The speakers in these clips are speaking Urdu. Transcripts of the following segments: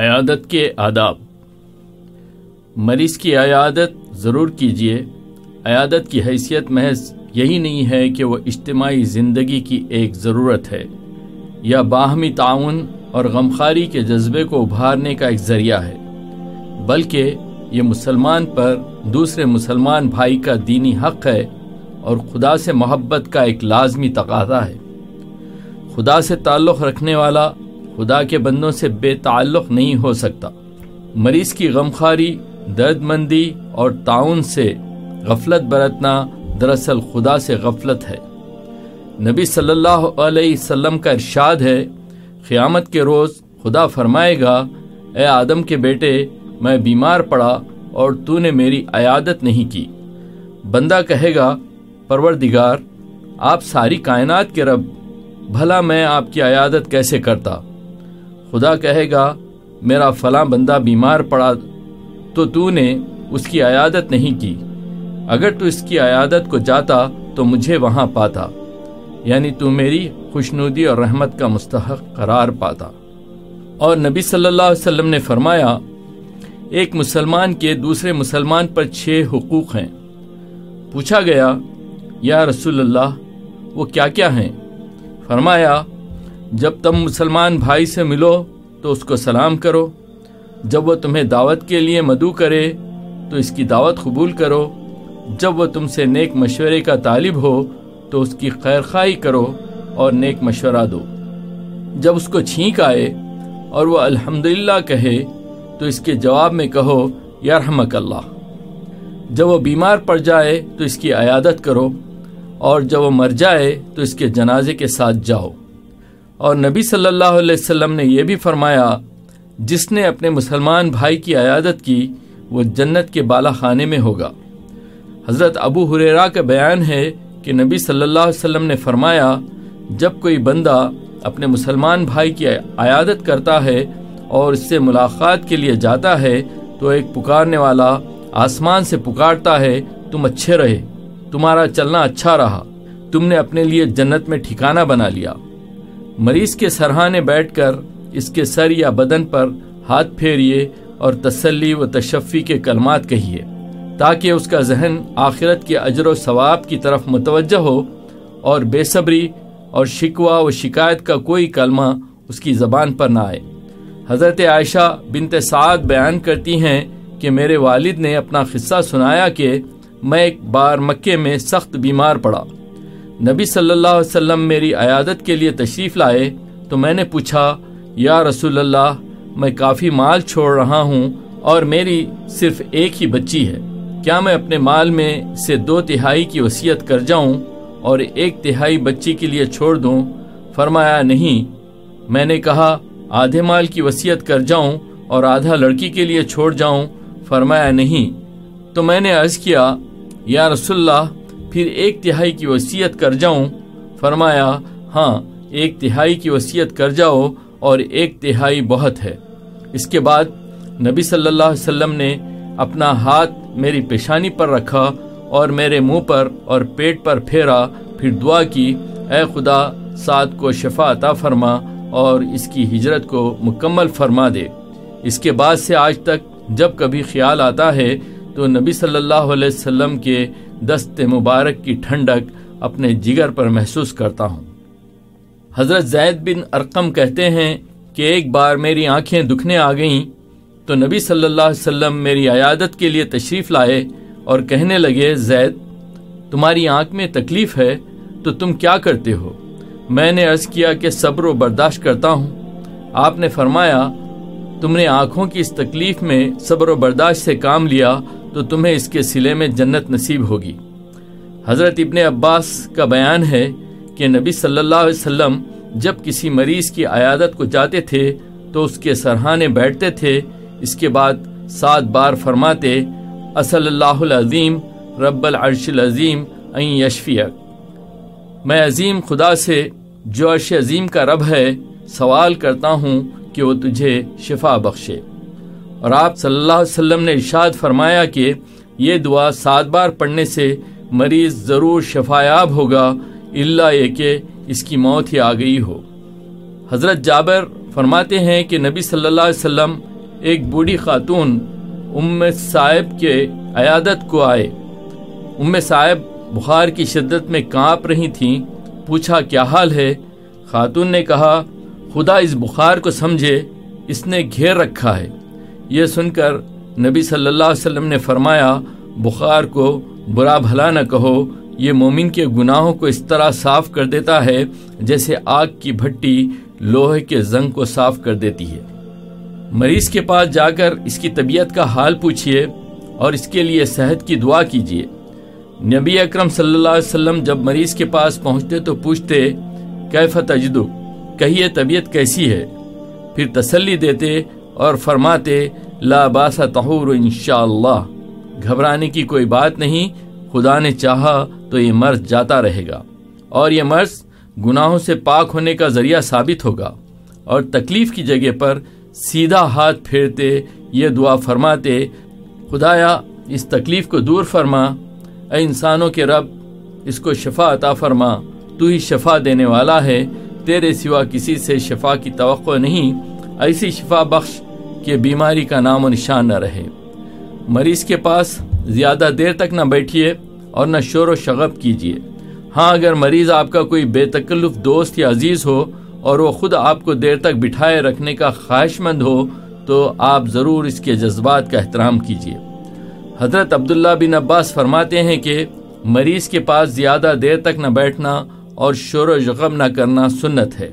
عیادت کے آداب۔ مریض کی عیادت ضرور کیجیے عیادت کی حیثیت محض یہی نہیں ہے کہ وہ اجتماعی زندگی کی ایک ضرورت ہے، یا باہمی تعاون اور غمخاری کے جذبے کو ابھارنے کا ایک ذریعہ ہے، بلکہ یہ مسلمان پر دوسرے مسلمان بھائی کا دینی حق ہے اور خدا سے محبت کا ایک لازمی تقاضا ہے۔ خدا سے تعلق رکھنے والا خدا کے بندوں سے بے تعلق نہیں ہو سکتا۔ مریض کی غمخاری درد مندی اور تعاون سے غفلت برتنا دراصل خدا سے غفلت ہے۔ نبی صلی اللہ علیہ وسلم کا ارشاد ہے، قیامت کے روز خدا فرمائے گا، اے آدم کے بیٹے، میں بیمار پڑا اور تو نے میری عیادت نہیں کی۔ بندہ کہے گا، پروردگار، آپ ساری کائنات کے رب، بھلا میں آپ کی عیادت کیسے کرتا؟ خدا کہے گا، میرا فلاں بندہ بیمار پڑا تو تو نے اس کی عیادت نہیں کی۔ اگر تو اس کی عیادت کو جاتا تو مجھے وہاں پاتا۔ یعنی تو میری خوشنودی اور رحمت کا مستحق قرار پاتا۔ اور نبی صلی اللہ علیہ وسلم نے فرمایا، ایک مسلمان کے دوسرے مسلمان پر چھ حقوق ہیں۔ پوچھا گیا، یا رسول اللہ، وہ کیا کیا ہیں؟ فرمایا جب تم مسلمان بھائی سے ملو تو اس کو سلام کرو۔ جب وہ تمہیں دعوت کے لیے مدعو کرے تو اس کی دعوت قبول کرو۔ جب وہ تم سے نیک مشورے کا طالب ہو تو اس کی خیر خواہی کرو اور نیک مشورہ دو۔ جب اس کو چھینک آئے اور وہ الحمد کہے تو اس کے جواب میں کہو، یا رحمک اللہ۔ جب وہ بیمار پڑ جائے تو اس کی عیادت کرو اور جب وہ مر جائے تو اس کے جنازے کے ساتھ جاؤ۔ اور نبی صلی اللہ علیہ وسلم نے یہ بھی فرمایا، جس نے اپنے مسلمان بھائی کی عیادت کی، وہ جنت کے بالا خانے میں ہوگا۔ حضرت ابو حریرا کا بیان ہے کہ نبی صلی اللہ علیہ وسلم نے فرمایا، جب کوئی بندہ اپنے مسلمان بھائی کی عیادت کرتا ہے اور اس سے ملاقات کے لیے جاتا ہے، تو ایک پکارنے والا آسمان سے پکارتا ہے، تم اچھے رہے، تمہارا چلنا اچھا رہا، تم نے اپنے لیے جنت میں ٹھکانہ بنا لیا۔ مریض کے سرحانے بیٹھ کر اس کے سر یا بدن پر ہاتھ پھیریے اور تسلی و تشفی کے کلمات کہیے، تاکہ اس کا ذہن آخرت کے اجر و ثواب کی طرف متوجہ ہو اور بے صبری اور شکوہ و شکایت کا کوئی کلمہ اس کی زبان پر نہ آئے۔ حضرت عائشہ بنت سعد بیان کرتی ہیں کہ میرے والد نے اپنا قصہ سنایا کہ میں ایک بار مکے میں سخت بیمار پڑا۔ نبی صلی اللہ علیہ وسلم میری عیادت کے لیے تشریف لائے تو میں نے پوچھا، یا رسول اللہ، میں کافی مال چھوڑ رہا ہوں اور میری صرف ایک ہی بچی ہے۔ کیا میں اپنے مال میں سے دو تہائی کی وصیت کر جاؤں اور ایک تہائی بچی کے لیے چھوڑ دوں؟ فرمایا، نہیں۔ میں نے کہا، آدھے مال کی وصیت کر جاؤں اور آدھا لڑکی کے لیے چھوڑ جاؤں؟ فرمایا، نہیں۔ تو میں نے عرض کیا، یا رسول اللہ پھر ایک تہائی کی وصیت کر جاؤں؟ فرمایا ہاں ایک تہائی کی وصیت کر جاؤ اور ایک تہائی بہت ہے۔ اس کے بعد نبی صلی اللہ علیہ وسلم نے اپنا ہاتھ میری پیشانی پر رکھا اور میرے منہ پر اور پیٹ پر پھیرا، پھر دعا کی، اے خدا، سعد کو شفا عطا فرما اور اس کی ہجرت کو مکمل فرما دے۔ اس کے بعد سے آج تک جب کبھی خیال آتا ہے تو نبی صلی اللہ علیہ وسلم کے دست مبارک کی ٹھنڈک اپنے جگر پر محسوس کرتا ہوں۔ حضرت زید بن ارقم کہتے ہیں کہ ایک بار میری آنکھیں دکھنے آ گئیں تو نبی صلی اللہ علیہ وسلم میری عیادت کے لیے تشریف لائے اور کہنے لگے، زید، تمہاری آنکھ میں تکلیف ہے تو تم کیا کرتے ہو؟ میں نے عرض کیا کہ صبر و برداشت کرتا ہوں۔ آپ نے فرمایا، تم نے آنکھوں کی اس تکلیف میں صبر و برداشت سے کام لیا تو تمہیں اس کے سلے میں جنت نصیب ہوگی۔ حضرت ابن عباس کا بیان ہے کہ نبی صلی اللہ علیہ وسلم جب کسی مریض کی عیادت کو جاتے تھے تو اس کے سرحانے بیٹھتے تھے۔ اس کے بعد سات بار فرماتے اصل اللہ العظیم، رب العرش العظیم این یشفیق میں عظیم خدا سے جو عرش عظیم کا رب ہے، سوال کرتا ہوں کہ وہ تجھے شفا بخشے۔ اور آپ صلی اللہ علیہ وسلم نے ارشاد فرمایا کہ یہ دعا سات بار پڑھنے سے مریض ضرور شفایاب ہوگا اللہ یہ کہ اس کی موت ہی آ گئی ہو۔ حضرت جابر فرماتے ہیں کہ نبی صلی اللہ علیہ وسلم ایک بوڑھی خاتون ام صاحب کے عیادت کو آئے۔ ام صاحب بخار کی شدت میں کانپ رہی تھیں۔ پوچھا، کیا حال ہے؟ خاتون نے کہا، خدا اس بخار کو سمجھے، اس نے گھیر رکھا ہے۔ یہ سن کر نبی صلی اللہ علیہ وسلم نے فرمایا، بخار کو برا بھلا نہ کہو، یہ مومن کے گناہوں کو اس طرح صاف کر دیتا ہے جیسے آگ کی بھٹی لوہے کے زنگ کو صاف کر دیتی ہے۔ مریض کے پاس جا کر اس کی طبیعت کا حال پوچھئے اور اس کے لیے صحت کی دعا کیجیے نبی اکرم صلی اللہ علیہ وسلم جب مریض کے پاس پہنچتے تو پوچھتے، کیف تجدو؟ کہیے، طبیعت کیسی ہے؟ پھر تسلی دیتے اور فرماتے، لا باسا تحور انشاءاللہ۔ گھبرانے کی کوئی بات نہیں، خدا نے چاہا تو یہ مرض جاتا رہے گا۔ اور یہ مرض گناہوں سے پاک ہونے کا ذریعہ ثابت ہوگا۔ اور تکلیف کی جگہ پر سیدھا ہاتھ پھیرتے یہ دعا فرماتے، خدایا، اس تکلیف کو دور فرما۔ اے انسانوں کے رب، اس کو شفا عطا فرما۔ تو ہی شفا دینے والا ہے، تیرے سوا کسی سے شفا کی توقع نہیں۔ ایسی شفا بخش کہ بیماری کا نام و نشان نہ رہے۔ مریض کے پاس زیادہ دیر تک نہ بیٹھیے اور نہ شور و شغب کیجیے۔ ہاں اگر مریض آپ کا کوئی بے تکلف دوست یا عزیز ہو اور وہ خود آپ کو دیر تک بٹھائے رکھنے کا خواہش مند ہو، تو آپ ضرور اس کے جذبات کا احترام کیجیے۔ حضرت عبداللہ بن عباس فرماتے ہیں کہ مریض کے پاس زیادہ دیر تک نہ بیٹھنا اور شور و شغب نہ کرنا سنت ہے۔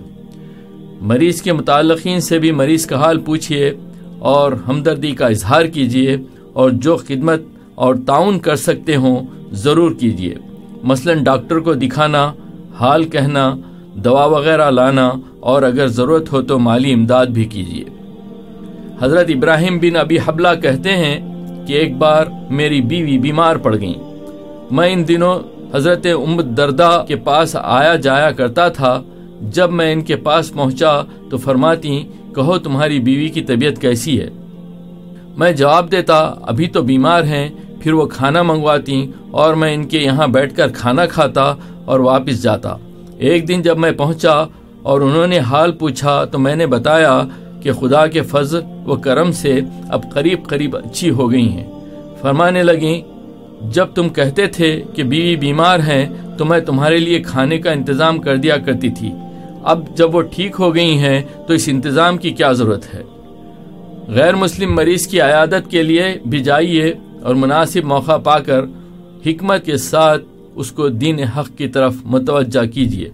مریض کے متعلقین سے بھی مریض کا حال پوچھیے اور ہمدردی کا اظہار کیجیے اور جو خدمت اور تعاون کر سکتے ہوں ضرور کیجیے مثلا ڈاکٹر کو دکھانا، حال کہنا، دوا وغیرہ لانا اور اگر ضرورت ہو تو مالی امداد بھی کیجیے حضرت ابراہیم بن ابی حبلہ کہتے ہیں کہ ایک بار میری بیوی بیمار پڑ گئیں۔ میں ان دنوں حضرت امت دردہ کے پاس آیا جایا کرتا تھا جب میں ان کے پاس پہنچا تو فرماتی کہو تمہاری بیوی کی طبیعت کیسی ہے؟ میں جواب دیتا، ابھی تو بیمار ہیں، پھر وہ کھانا منگواتی اور میں ان کے یہاں بیٹھ کر کھانا کھاتا اور واپس جاتا۔ ایک دن جب میں پہنچا اور انہوں نے حال پوچھا تو میں نے بتایا کہ خدا کے فضل و کرم سے اب قریب قریب اچھی ہو گئی ہیں۔ فرمانے لگیں، جب تم کہتے تھے کہ بیوی بیمار ہیں تو میں تمہارے لیے کھانے کا انتظام کر دیا کرتی تھی۔ اب جب وہ ٹھیک ہو گئی ہیں تو اس انتظام کی کیا ضرورت ہے؟ غیر مسلم مریض کی عیادت کے لیے بھی جائیے اور مناسب موقع پا کر حکمت کے ساتھ اس کو دین حق کی طرف متوجہ کیجیے۔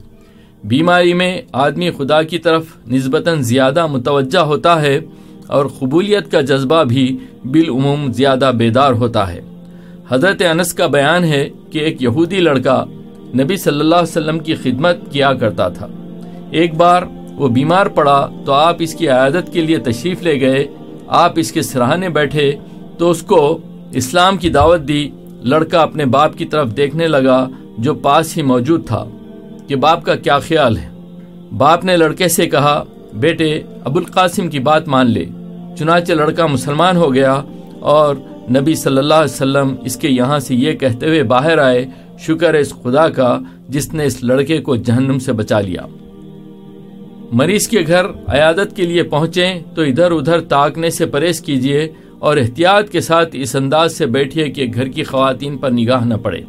بیماری میں آدمی خدا کی طرف نسبتاً زیادہ متوجہ ہوتا ہے اور قبولیت کا جذبہ بھی بالعموم زیادہ بیدار ہوتا ہے۔ حضرت انس کا بیان ہے کہ ایک یہودی لڑکا نبی صلی اللہ علیہ وسلم کی خدمت کیا کرتا تھا۔ ایک بار وہ بیمار پڑا تو آپ اس کی عیادت کے لیے تشریف لے گئے، آپ اس کے سراہنے بیٹھے تو اس کو اسلام کی دعوت دی۔ لڑکا اپنے باپ کی طرف دیکھنے لگا جو پاس ہی موجود تھا کہ باپ کا کیا خیال ہے۔ باپ نے لڑکے سے کہا، بیٹے ابو القاسم کی بات مان لے۔ چنانچہ لڑکا مسلمان ہو گیا اور نبی صلی اللہ علیہ وسلم اس کے یہاں سے یہ کہتے ہوئے باہر آئے، شکر ہے اس خدا کا جس نے اس لڑکے کو جہنم سے بچا لیا۔ مریض کے گھر عیادت کے لیے پہنچیں تو ادھر ادھر تاکنے سے پرہیز کیجیے اور احتیاط کے ساتھ اس انداز سے بیٹھیے کہ گھر کی خواتین پر نگاہ نہ پڑے۔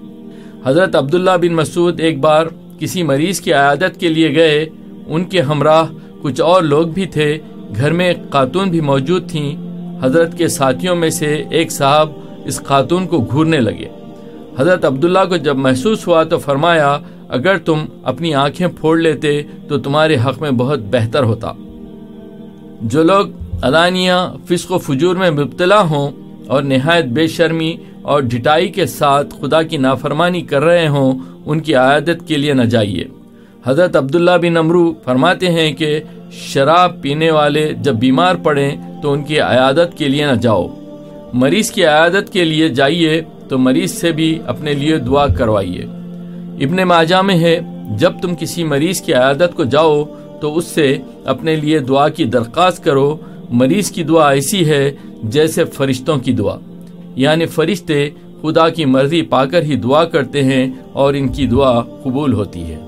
حضرت عبداللہ بن مسعود ایک بار کسی مریض کی عیادت کے لیے گئے۔ ان کے ہمراہ کچھ اور لوگ بھی تھے۔ گھر میں خاتون بھی موجود تھیں۔ حضرت کے ساتھیوں میں سے ایک صاحب اس خاتون کو گھورنے لگے۔ حضرت عبداللہ کو جب محسوس ہوا تو فرمایا اگر تم اپنی آنکھیں پھوڑ لیتے تو تمہارے حق میں بہت بہتر ہوتا۔ جو لوگ علانیہ فسق و فجور میں مبتلا ہوں اور نہایت بے شرمی اور ڈٹائی کے ساتھ خدا کی نافرمانی کر رہے ہوں، ان کی عیادت کے لیے نہ جائیے۔ حضرت عبداللہ بن امرو فرماتے ہیں کہ شراب پینے والے جب بیمار پڑیں تو ان کی عیادت کے لیے نہ جاؤ۔ مریض کی عیادت کے لیے جائیے تو مریض سے بھی اپنے لیے دعا کروائیے۔ ابن ماجہ میں ہے، جب تم کسی مریض کی عیادت کو جاؤ، تو اس سے اپنے لیے دعا کی درخواست کرو۔ مریض کی دعا ایسی ہے جیسے فرشتوں کی دعا۔ یعنی فرشتے خدا کی مرضی پا کر ہی دعا کرتے ہیں اور ان کی دعا قبول ہوتی ہے۔